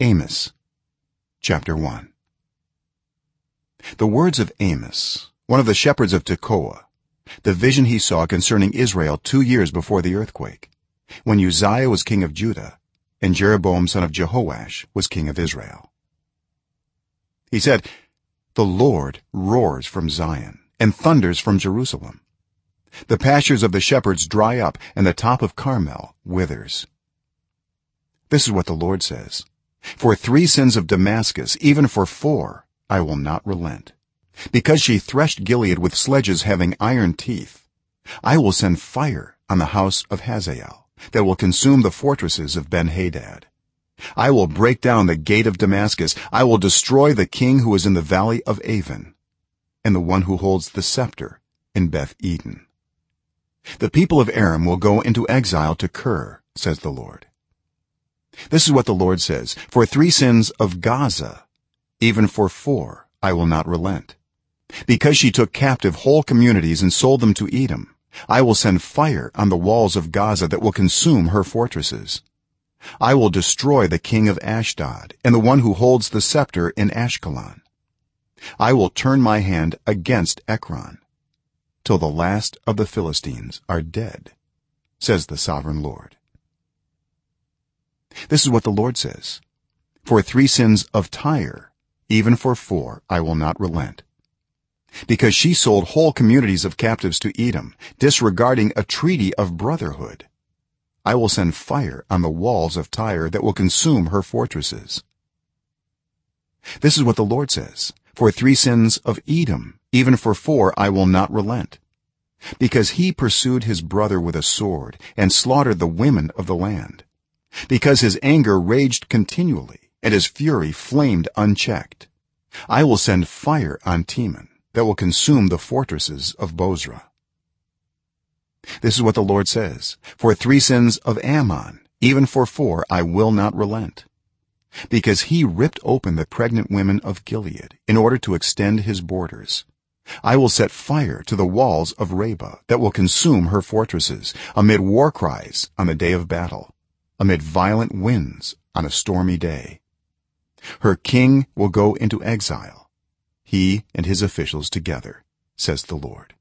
amos chapter 1 the words of amos one of the shepherds of tekoa the vision he saw concerning israel 2 years before the earthquake when uzziah was king of judah and jeroboam son of jehoash was king of israel. He said the lord roars from zion and thunders from jerusalem. The pastures of the shepherds dry up and the top of carmel withers. This is what the lord says for three sins of damascus even for four i will not relent. Because she threshed gilead with sledges having iron teeth i will send fire on the house of hazael that will consume the fortresses of benhadad. I will break down the gate of damascus. I will destroy the king who is in the valley of aven and the one who holds the scepter in beth eden. The people of aram will go into exile to kir says the lord this is what the lord says for three sins of gaza even for four i will not relent. Because she took captive whole communities and sold them to edom i will send fire on the walls of gaza that will consume her fortresses. I will destroy the king of ashdod and the one who holds the scepter in ashkelon. I will turn my hand against ekron till the last of the philistines are dead says the sovereign lord this is what the lord says. For three sins of tyre even for four i will not relent. Because she sold whole communities of captives to edom disregarding a treaty of brotherhood. I will send fire on the walls of tyre that will consume her fortresses. This is what the lord says. For three sins of edom even for four i will not relent. Because he pursued his brother with a sword and slaughtered the women of the land because his anger raged continually and his fury flamed unchecked. I will send fire on teman that will consume the fortresses of bozrah. This is what the lord says. For three sins of ammon even for four i will not relent because he ripped open the pregnant women of gilead in order to extend his borders. I will set fire to the walls of rabbah that will consume her fortresses amid war cries on the day of battle amid violent winds on a stormy day. Her king will go into exile he and his officials together says the lord